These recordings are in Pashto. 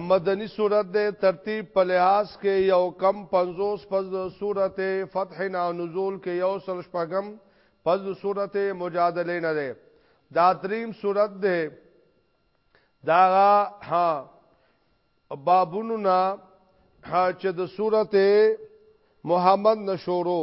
مدنی صورت دے ترتیب په لحاظ کې یو کم 50 پس د صورت فتح نه نزول کې یو سل شپږم پس د صورت مجادله نه ده دا دریم صورت ده دا ها بابونو نه چې د صورت محمد نشورو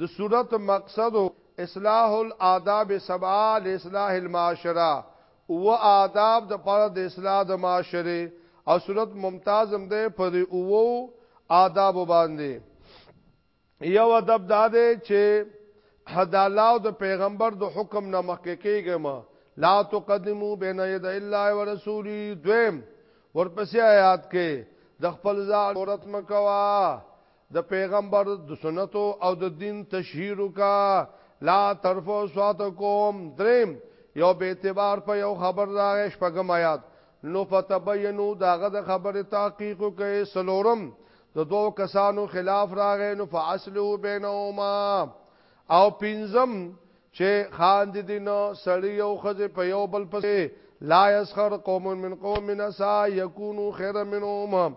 د سورت مقصد، اصلاح الآداب سبعه لاصلاح المعاشره، اووه آداب د پاره د اصلاح د معاشرې، او سورت ممتاز هم دی په دې اووه آدابو باندې. یو ادب دا دی چې د الله او د پیغمبر د حکم نه مخکې کېږئ مه، لا تقدمو بین یدی الله ورسوله، دویم ورپسې آیات کې د خپل ځان عورت مه کوه. د پیغمبر د سنتو او د دین تشهیر کا لا طرف سوات کوم دریم یو به اعتبار په یو خبر راغې شپږم آیات نو فتبینو داغه د خبره تحقیق کوي سلورم د دوو کسانو خلاف راغې نو فاصلو بینهما او پنځم چې خان دي دین سړی او خزه په یو بل پسې لا یسخر قوم من قوم من اسا یکونو خیر منهم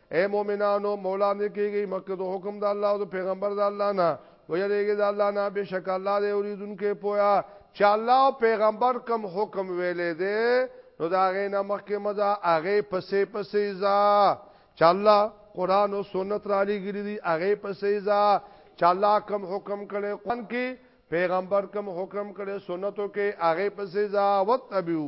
اے مومنانو مولا نه کیږي مکه د حکم د الله او د پیغمبر د الله نه ویریږي د الله نه بشک الله دې اوریدونکو پویا چې الله او پیغمبر کوم حکم ویلې دي نو دا غې نه مخکې مزه اغه پسې پسې ځا چې الله قران او سنت را لګري دي اغه پسې ځا چې الله کوم حکم کړي قران کې پیغمبر کوم حکم کړي سنتو کې اغه پسې ځا وتبیو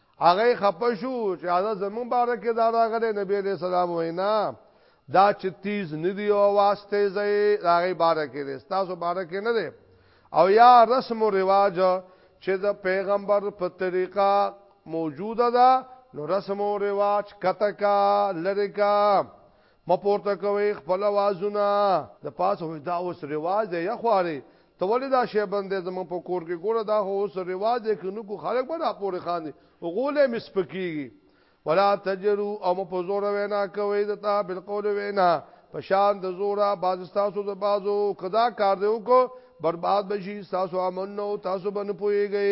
هغه خپه شو چې هغه زمون باره کې دا راغلی نبی علیہ السلام وینا دا چې تیز ندی او واس تیز راغی باره کې دی تاسو باره کې نه دی او یا رسم و رواج چې د پیغمبر په طریقه موجوده ده نو رسم و رواج کتکا لرکا مپورته کوي خپل اوازونه د پاسه وي دا اوس رواج دی یا خواري ته ولې دا شی بندې زمون په کور کې ګوره دا خو اوس رواج دی کنو کو خلک به دا پورې خان دي غولې مسپکیږي ولا تجرو او م په زور وینا کوي د تا بالقول وینا په شان د زورا باز تاسو د بازو کدا کار دی وکړو برباد بشي تاسو امن نو تاسو بن پويږي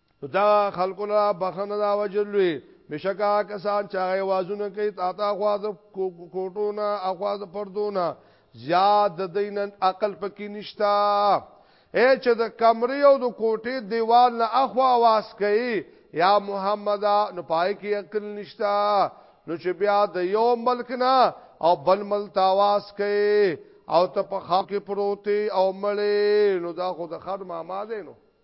نو دا خلکو لا بخنه دا وجلوي بشکا کسان چې هغه وازونه کوي تا تا خوا د کوټونه اخوا د پردونه زیاد د دین عقل پکې نشتا اے چې د کمرې او د کوټې دیوال نه اخوا واس کوي یا محمد نو پای کې عقل نشتا نو چې بیا د یو ملک نه او بل مل تاواز کوي او ته په خاکې پروتي او مړې نو دا خو د خر ماما دی نو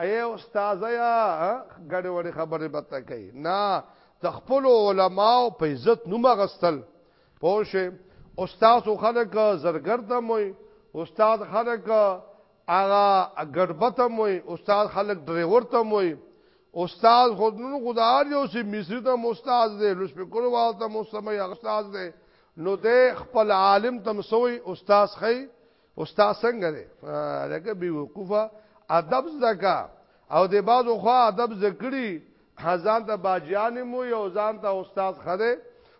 اے استاد یا غړې وړې خبرې بته کوي نه د خپل علماو په عزت نوم غستل پوه استاد خلک زرګر ته موي استاد خلک هغه ګډبته موي استاد خلک ډرایور ته موي استاد خود نو خدار یو سي مصری ته استاد دی لوس په کولو والته مو سمي استاد دی نو د خپل عالم تم سوی استاد خي استاد څنګه دی لکه بي وقوفه ادب زکا او د بازو خو ادب زکړي ځان ته باجان مو یو ځان ته استاد خره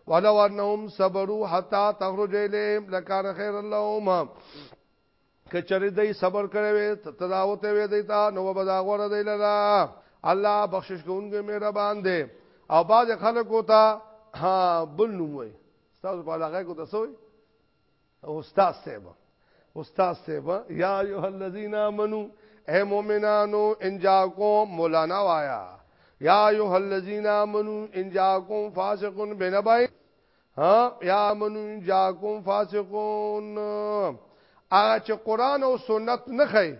ولو انهم صبروا حتا تخرج اليهم لكان خير اللهم کچری دای صبر کړی وي تداوته وي دای ته نو به دا غوړه دی لرا الله بخشش کوونکی مهربان دی او باز خلکو ته ها بل نوموي تاسو په لغه کو تاسو استاد صاحب استاد صاحب یا ایه الذین آمنو اے مومنانو انجاکو مولانا وایا یا ایه الذین آمنو انجاکو فاسقون بنبای ها یا آمنو انجاکو فاسقون هغه چې قران او سنت نه خي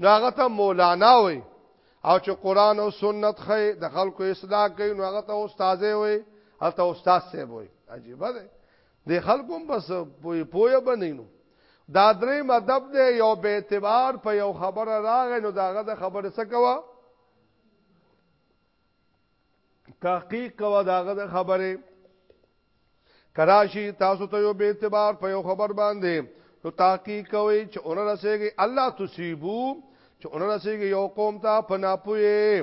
نو هغه ته مولانا وای او چې قران او سنت خي د خلکو اصلاح کوي نو هغه ته استاد وای هغه ته استاد سی وای عجیب ده د خلکو بس پوی پوی بنینو دا درې مدب دی یو به اعتبار په یو خبره راغی نو داغه د خبره څه کوا تحقیق کوا داغه د خبره کراشی تاسو ته یو به اعتبار په یو خبر باندې نو تحقیق کوي چې اون رسېږي الله تصيبو چې اون رسېږي یو قوم ته پناپوي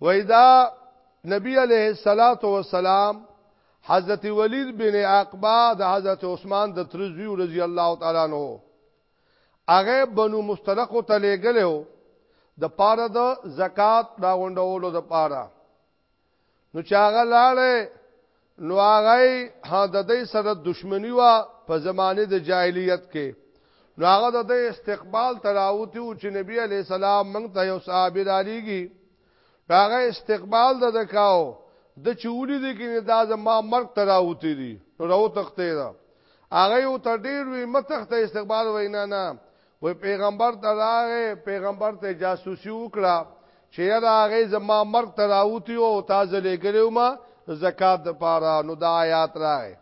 وېدا نبی علیہ الصلات والسلام حضرت ولید بن عقبہ د حضرت عثمان د ترزوی رضی الله تعالی عنہ هغه بنو مستلق ته لګلو د پاره د زکات دا غونډولو د پاره نو چاغه لاړې نو هغه ها د دې سره دښمنی وا په زمانه د جاهلیت کې نو هغه د دې استقبال تراوتی او چې نبی علی سلام مونږ ته یو صحابي را لېږي هغه استقبال د دکاو د چولی دي کې دا زما مرګ تراوتی دي راو تختې دا هغه یو تر ډیر وی متخته استقبال وینا نه وې پیغمبر ته راغې پیغمبر ته جاسوسي وکړه چې یاره هغه زما مرګ ته راوتی او تا زلې ګریو ما زکات د پاره نو دا آیات راغې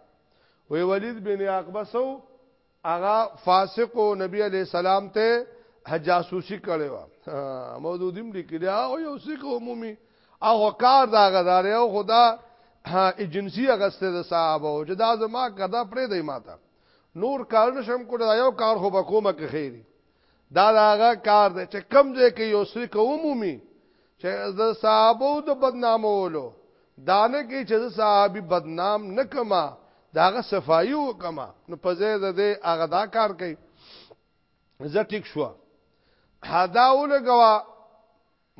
وې ولید بن عقبه سو هغه فاسق او نبی علی سلام ته جاسوسي کړي وا مودودیم لیکلی او یو سیک عمومي او کار دا غدار او خدا ایجنسی اغسته د صاحب او جدا زما کدا پرې دی ماته نور کار نشم کول دا یو کار خو بکومه کې خیری دا داغه کار دی چې کم ځای کې یو سری کومومي چې د صحابو د بدنامولو دانه کې چې صحابي بدنام نکما داغه صفائی وکما نو په ځای د دې هغه دا کار کوي زه ټیک شو حدا ولګوا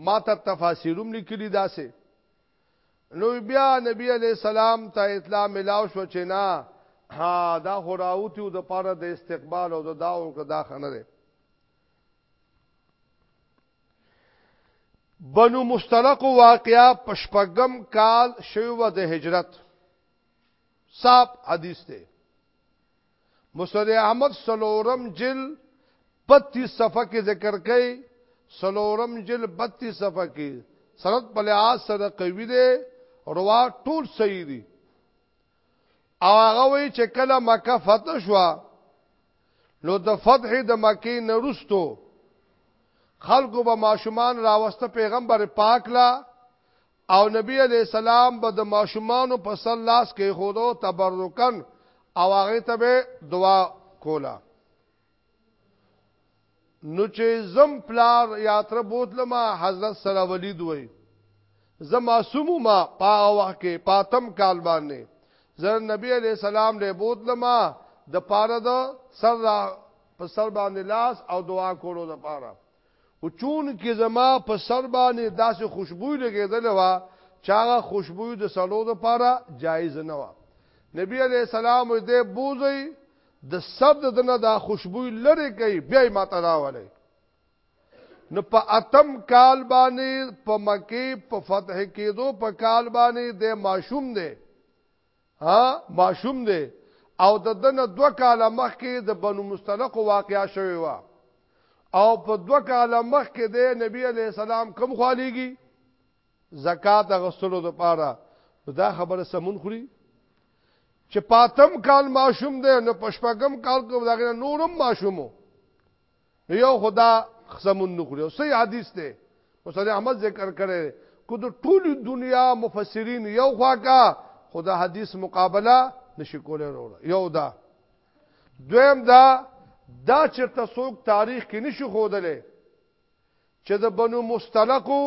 ما ته تفاسیروم لیکلي داسې نو بیا نبی علیه السلام ته اطلاع ملاو شو چې نه ها دا خو راوتی او د پاره د استقبال او د داو که دا خنه ده بنو مستلق واقعا پشپغم کال شیو د هجرت صاحب حدیث ته مسند احمد سلورم جل 32 صفحه کې ذکر کړي سلورم جل 32 صفحه کې سند په لحاظ سره قوی دی روا ټول صحیح دي او هغه وی چې کله مکه فتح شو نو د فتح د مکه نرستو خلکو به ماشومان راوسته پیغمبر پاک لا او نبی علیه السلام به د ماشومانو په سر لاس کېښودو تبرکاً او هغه ته به دعا کوله. نو چې زم پلار یا تر بوتلم حضرت سره ولید وای زه معصوم ما په وخت کې پاتم کال باندې زه نبی علی سلام له بوتلم د پاره د سر په سر باندې لاس او دعا کولو د پاره خو چونکې زما په سر باندې داسې خوشبوی لګېدلې وه چې هغه خوشبوی د سړو لپاره جایز نه وه. نبي علیه السلام وایي، دی بوځئ، د سر د ده نه دا خوشبوی لرې کړئ، بیا یې ماته راولئ. نو په اتم کال باندې په مکې په فتح کېدو په کال باندې دی ماشوم دی، ها ماشوم دی او د دنه دو کاله مخکې د بنو مستلق واقعا شوی و او په دو کاله مخکې د نبی علی السلام کم خالیږي زکات غسلو د پاره دا خبره سمون خوري چې پاتم کال ماشوم دی نو پشپغم کال کو داغه نورم ماشومو نو یو خدا خزمون نخوري او صحیح حدیث ته مصلی احمد ذکر کړي کو د ټول دنیا مفسرین یو خوا کا خدا حدیث مقابله نشي کولای وروړه یو دا دویم دا دا چې تاسو تاریخ کې نشي خودلې چې د بنو مستلقو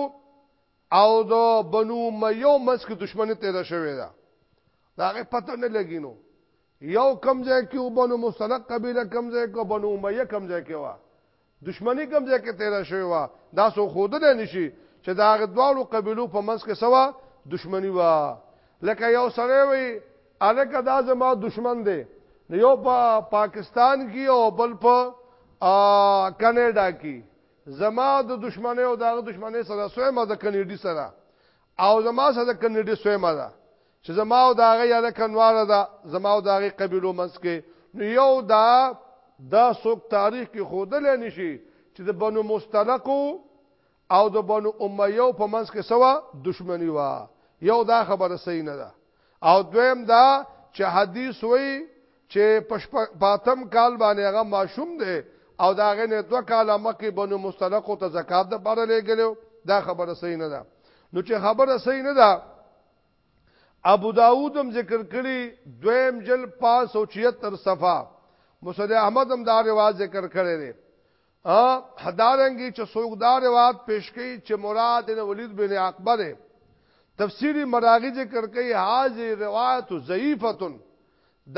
او د بنو ميو منځ کې دښمنی تیر شوې ده دا غي پته نه لګینو یو کم ځای کې او بنو مستلق قبیله کم ځای کې بنو امیه کم ځای کې وا دشمنی کم ځای کې تیرا شوی وا دا سو خود نه نشي چې دا غدوالو قبیلو په منځ کې سوا دشمنی وا لکه یو سره وي الکه دا زما دشمن دی نو یو په پا پاکستان کې او بل په کینیډا کې زما د دشمنه او دغه دشمنه سره سوې ما د کینیډي سره او زما سره د کینیډي سوې ما ده چې زما او دا غي یاده کنواره ده زما او دا غي قبيلو منس کې نو یو دا دا څوک تاریخ کې خودل نشي چې د بنو مستلقو او د بنو امیو په منس کې سوا دشمنی وا یو دا خبره صحیح نه ده او دویم دا چې حدیث وای چې پاتم کال باندې هغه ماشوم دی او دا غنه دوه کال مکه بنو مستلقو ته زکات د بار لګلو دا خبره صحیح نه ده نو چې خبره صحیح نه ده ابو داود هم ذکر کړي دویم جل 576 صفه مسند احمد هم دا روایت ذکر کړي دي ا حدارنګي چې څوک دا روایت پیش کړي چې مراد بن ولید بن عقبه ده تفسیری مراغی ذکر کړي هاذه روایت ضعیفه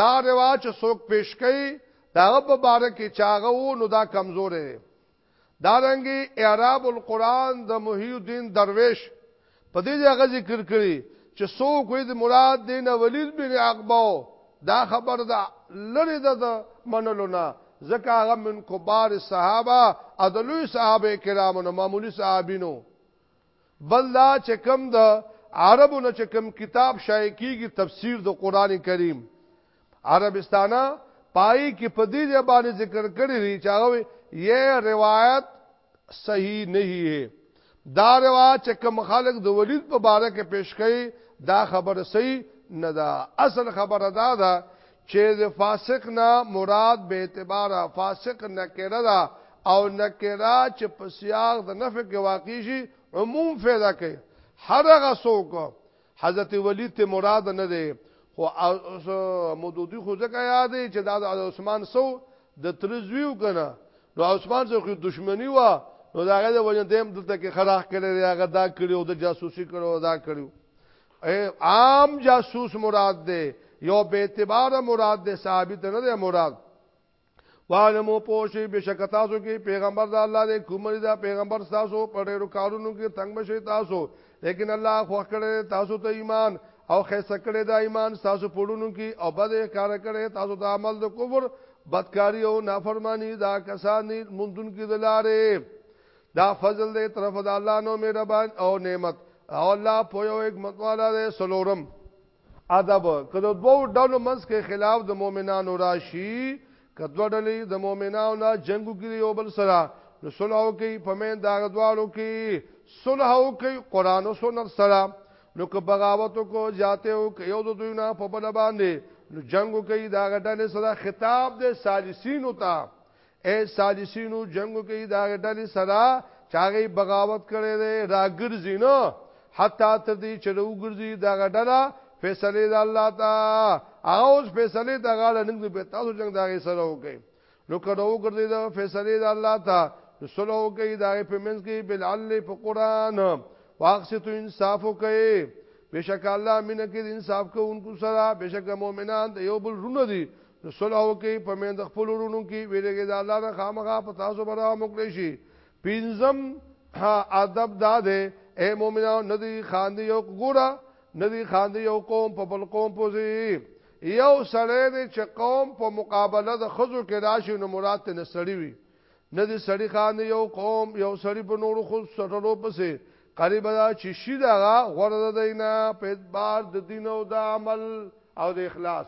دا روایت چې څوک پیش کړي دا په باره کې چاغه وو نو دا کمزور دی دارنګي اعراب القرآن د محی الدین درویش په دې ځای ذکر کړی چې څوک وي د مراد دین ولید بن عقبه دا خبر ده لری ده د منلو نه ځکه هغه من کبار صحابه ادلوی صحابه کرامو نه معمولی صحابینو بل دا چې کم د عربو نه چې کم کتاب شای کیږي تفسیر د قران کریم عربستانه پای کې په دې ځای باندې ذکر کړی دی چې هغه یې روایت صحیح نه هي دا روایت چې کوم خلک د ولید په باره کې پیش کړي دا خبره صحیح نه ده اصل خبره دا ده چې د فاسق نه مراد به اعتبار فاسق نه کړه دا او نه کړه چې په سیاق د نفع کې واقع شي عموم فایده کوي هر هغه څوک حضرت ولید ته مراد نه دی خو مودودی خو ځکه یاد دی چې دا د عثمان سو د ترزویو کنه نو عثمان سره خو دښمنی و نو دا غزه وجه دیم دلته کې خراخ کړي دی هغه دا کړي او د جاسوسي کړو دا کړو عام جاسوس مراد دی یو به اعتبار مراد دی صحابي ته نه دی مراد وعلمو پوشی بشک تاسو کې پیغمبر دا الله دې کومری دا پیغمبر تاسو په ډیرو کارونو کې تنگ بشي تاسو لیکن الله خو کړی تاسو ته ایمان او خیسه کړی دا ایمان تاسو پړونو کې او بد کار کړی تاسو د عمل د کفر بدکاری او نافرمانی دا کسان مندون کې دلاره دا فضل دې طرف د الله نو مهربان او نعمت او الله په یو حکمت والا دې سلورم ادب که د دوو ډلو منځ کې خلاف د مؤمنانو راشي که دوه ډلې د مؤمنانو نه جنگ وکړي یو بل سره نو صلح وکړي په مین دا غدوالو کې صلح وکړي قران او سنت سره نو که بغاوت کو جاته او که یو د دوی نه په بل باندې نو جنگ وکړي دا غډلې سره خطاب د سالسین او تا اے سالسینو جنگو کې دا ډلې سره چاغي بغاوت کړي دي راګرځي نو حتا تر دې چې وګرځي دا ډله فیصله د الله تا هغه اوس فیصله د غاله ننګ په تاسو جنگ دا غي سره وکي نو کله وګرځي دا فیصله د الله تا رسولو کې دا په منځ کې بلعل په قران واقصتو انصاف وکي بشک الله مینه کې انصاف کوونکو سره بشک مؤمنان د یو بل رونه دي نو صلح وکي په مند خپل ورونو کې ویریږي د الله نه خامخا په تاسو برا مکړي شي پینزم ها ادب داده اے مومنانو ندی خاندي یو ګورا ندی خاندي یو قوم په بل قوم پوزي یو سړی دی چې قوم په مقابله د خزو کې راشي نو مراد ته نسړی وي ندی سړی خان یو قوم یو سړی په نورو خو سټلو پسې قریب دا چې شي دا غره د دینه په اعتبار د دین او د عمل او د اخلاص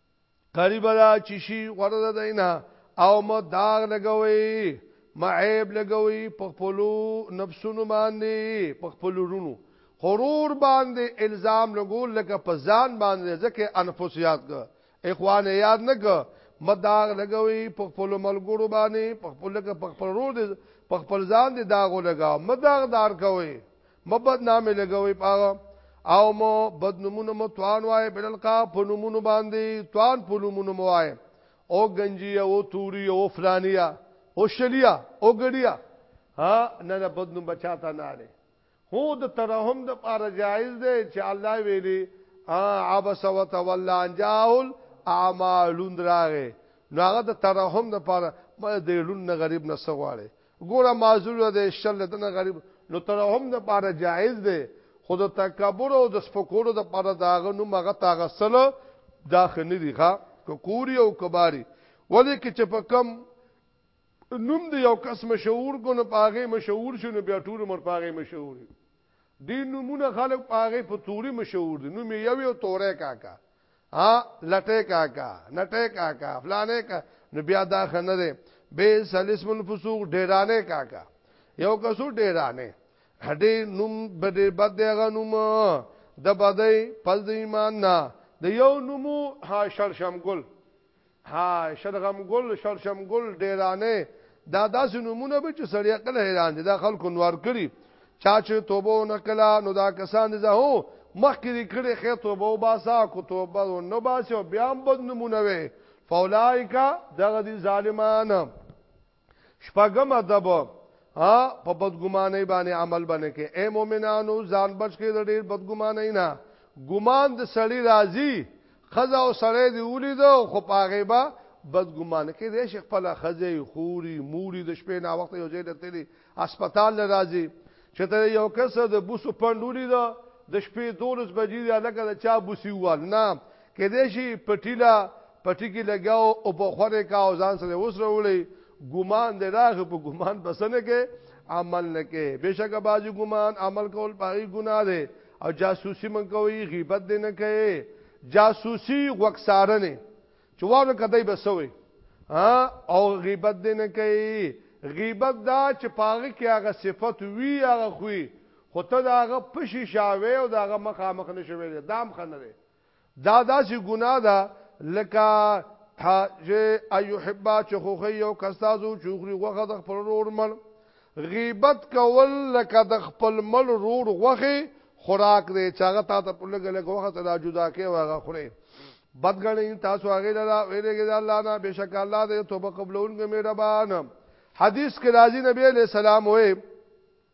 قریب دا چې شي غرض دینا او ما داغ لګوي ما عیب لګوي په خپل نفسونو باندې په خپل رونو خرور باندې الزام لګول لکه په ځان باندې ځکه انفس یاد کا اخوان یاد نه کا ما داغ لګوي په خپل ملګرو باندې په خپل لکه په خپل رود په خپل ځان دي داغ لګا ما داغ دار کوي مبد نامه لګوي پاغه او مو بد نمونه مو توان وای بلل کا په نمونه باندې توان په نمونه مو وای او گنجی او توری او فلانیا او شلیا او ګډیا ها نه نه بد نوم بچاته نه لري هو د ترحم د پار جایز دی چې الله ویلي عبس وتولى ان جاءل اعمال دراغه نو هغه د ترحم د پار د لون غریب نه سغواړي ګوره معذور دی شل لته نه غریب نو تر هم د پاره جایز دی خو د تکبر او د سپکولو د پاره داغه نو مغه تاغه سره داخ نه دی ښا کوری او کباری ولې کې چې په کم نوم دی یو کس مشهور کو نه پاغه مشهور شو نه بیا ټول مر پاغه مشهور دی نمونه خلک پاغه په توري مشهور دي نو مې یو یو تورې کاکا ا لټه کاکا نټه کاکا فلانه کا نو بیا دا خنه ده به سلسم الفسوق ډیرانه کاکا یو کسو ډیرانه هډې نوم بده بد غنوم د بدای پز ایمان نه د یو نومو ها شړشم ګل ها شلغم ګل شلشم ګل ډیرانه دا داسې نمونه به چې سړی عقل حیران دي دا خلکو نوار کړی چا چې توبه نکلا نو دا کسان دي زهو مخکې دې کړي خې توبه او باسا کو توبه او نو باسي او بیا هم بد نمونه وي فولایکا دغه دي ظالمان شپږم ادب ها په بدګمانۍ باندې عمل باندې کې اے مؤمنانو ځان بچ کې د ډېر بدګمانۍ نه ګمان د سړی راضي خزا او سړی دی ولید خو پاغه با بدګمان کې د شیخ په لخذې خوري موري د شپې نا وخت یو ځای لته دي هسپتال لراځي چې ته یو کس د بوسو پندولي دا د شپې دولس بجې دی لکه د چا بوسي وال نه کېدې شي پټیلا پټی کې لګاو او په خوره کا او ځان سره وسره وړي ګمان دې راغ په ګمان بسنه کې عمل نه کې بشک بازي ګمان عمل کول پای ګناه ده او جاسوسي من کوي غیبت دې نه کوي جاسوسي وکسارنه چوانو کدی بسوي ها او غیبت دې نه کوي غیبت دا چې پاغه کې هغه صفت وی هغه خوې خو ته دا هغه پشي شاوي او دا هغه مخامخ نشوي دام خنره دا داسې ګناه ده لکه ها چې ایو حبا چې خوخه یو کستازو چوخري غوخه د خپل رور مل غیبت کول لکه د خپل مل رور غوخه خوراک دی چې هغه تاسو په لګ لګ وخت را جدا کې واغه خوري بدګنې تاسو هغه لرا ویلګي دا الله نه بشک الله دې توبه قبولونګ مهربان حدیث کې راځي نبی علیہ السلام وې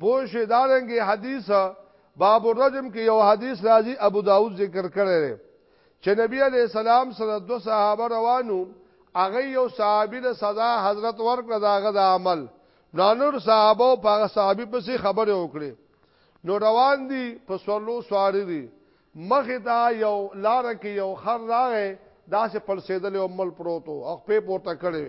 پوه شئ دارنګه حدیث باب الرجم کې یو حدیث راځي ابو داود ذکر کړی دی چې نبی علی السلام سره دو صحابه روانو هغه یو صحابي له سزا حضرت ورکړه داغه د عمل نو نور صحابه او هغه صحابي پسې خبره وکړي نو روان دي په سوالو سواری دي مخه دا یو لار کې یو خر راغې داسې پلسېدل او مل پروتو او په پورته کړي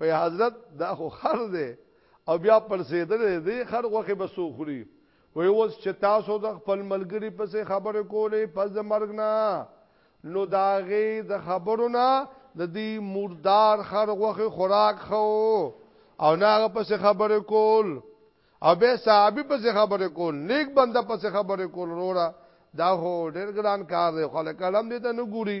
وی حضرت دا خو خر دی او بیا پرسیدل دی خر غوخه بسو خوري وی اوس چې تاسو د خپل ملګری پسې خبرې کولې پس د مرګ نه نو داغه د خبرو نه د دې مردار خر غوخه خوراک خو او ناغه پسې خبرې کول او به صحابي پسې خبرې کول نیک بنده پسې خبرې کول وروړه دا هو ډېر ګران کار دی خلک کلم دې ته نه ګوري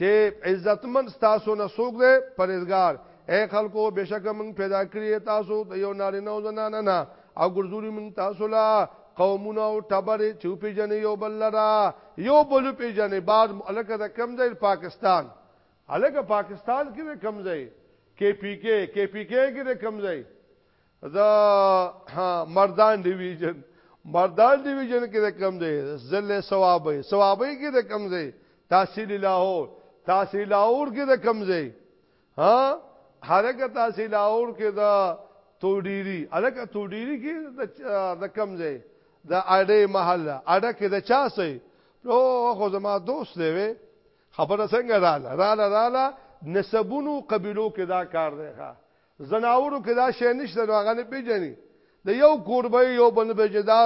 چې عزتمن تاسو نه سوګ دی پرېزګار اے خلکو بشک موږ پیدا کړی تاسو د یو نارینه او زنانه نه او ګرځولي موږ تاسو لا قومونه او ټبرې چې په جن یو بل لرا یو بل په جن بعد الکه د کم ځای پاکستان الکه پاکستان کې کم ځای کې پی کې کې پی کې کې کم ځای دا مردان ډیویژن مردان ډیویژن کې د کم دی ضلع ثوابي ثوابي کې د کم دی تحصیل لاهور تحصیل لاهور کې د کم دی ها حرکت تحصیل لاهور کې دا توډيري الکه توډيري کې د کم دی د اړې محله اړه کې د چا سي نو خو زما دوست دی وي خبره څنګه رااله رااله رااله نسبونو قبيلو کې دا کار دی ښا ځناورو کې دا شی نشته نو هغه نه پیژني د یو کوربه یو بل پیژني دا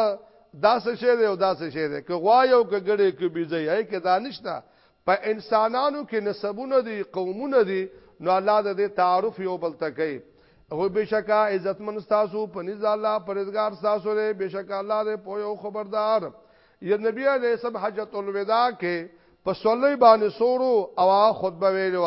داسې شی دی او داسې شی دی که غوا یو که ګړې که بیزه یې که دا نشته په انسانانو کې نسبونه دي قومونه دي نو الله د دې تعارف یو بل تکي هو بشکا عزتمن تاسو پنځ الله پرزګار تاسو لري بشکا الله دې پویو خبردار یا نبی علیہ السلام حجۃ الوداع کې په صلی باندې سورو او خطبه ویلو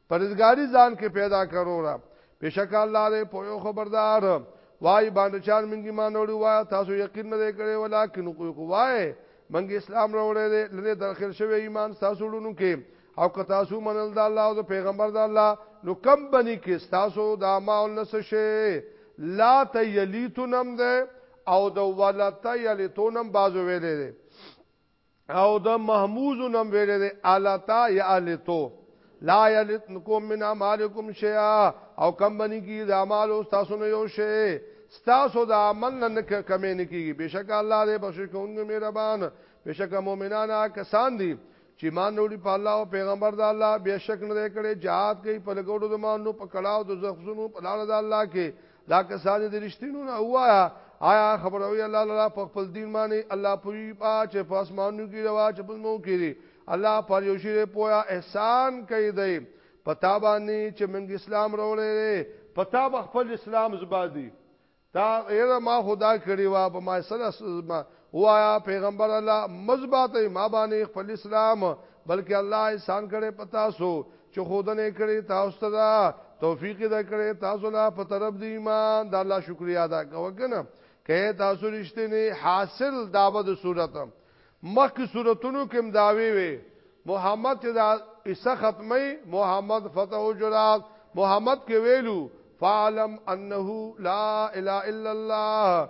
پرزګاری ځان کې پیدا کرو را بشک الله دې په یو خبردار وای باندې چار منګي مان وروړي وای تاسو یقین نه کړي ولیکن کو کو وای منګ اسلام وروړي دې لنه داخل شوی ایمان تاسو ورونو کې او که تاسو منل د الله او د پیغمبر د الله نو کم بني کې تاسو د ماول نس شي لا تیلیتونم ده او د ولتا یلیتونم بازو ویلې ده او د محموز نم ویل دی التا یا التو لا یلتنکم من اعمالکم شیئا او کم بنی کی د اعمال او تاسو نه یو شی ستاسو د عمل نه کمې نه کیږي بشک الله دې بخشش کوونکی مهربان بشک مؤمنان کسان دي چې مان وروړي په الله او پیغمبر د الله بشک نه کړي جهاد کوي په لګولو د مانو په کړهو د زخصونو په لار د الله کې دا کسان دې رښتینو نه وایا آیا خبره وی الله تعالی په خپل دین باندې الله پوری پا چې په اسمانو کې روا چې په نو کې الله پر یو شی پویا احسان کوي دی پتا باندې چې موږ اسلام راوړې پتا به خپل اسلام زبادي تا ایر ما خدا کړی وا په ما سره وایا پیغمبر الله مزبات ما باندې خپل اسلام بلکې الله احسان کړي پتا سو چې خودنه کړي تاسو ته توفیق دې کړي تاسو لا په طرف دی ایمان د الله شکریا ادا کوګنه کئ تاسو رښتینی حاصل داوود صورت مخک صورتونو کې مداوي وي محمد چې دا عیسی ختمي محمد فتح جرات محمد کې ویلو فعلم انه لا اله الا الله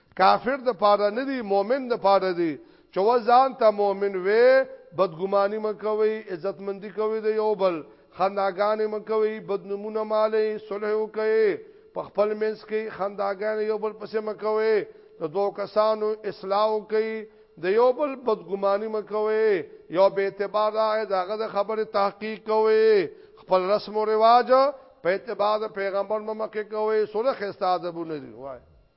کافر د پاره نه دی مؤمن د پاره دی چې وزان ته مؤمن وې بدګماني مکوي عزت مندي کوي د یو بل خنداګانې مکوي بدنمونه مالې صلح وکي په خپل منځ کې خنداګانې یو بل پسې مکوي د دوه کسانو اصلاح وکي د یو بل بدګماني مکوي یو به اعتبار راغی داغه د خبره تحقیق کوي خپل رسم او رواج په اعتبار پیغمبر ممکه کوي صلح استادبونه دی وای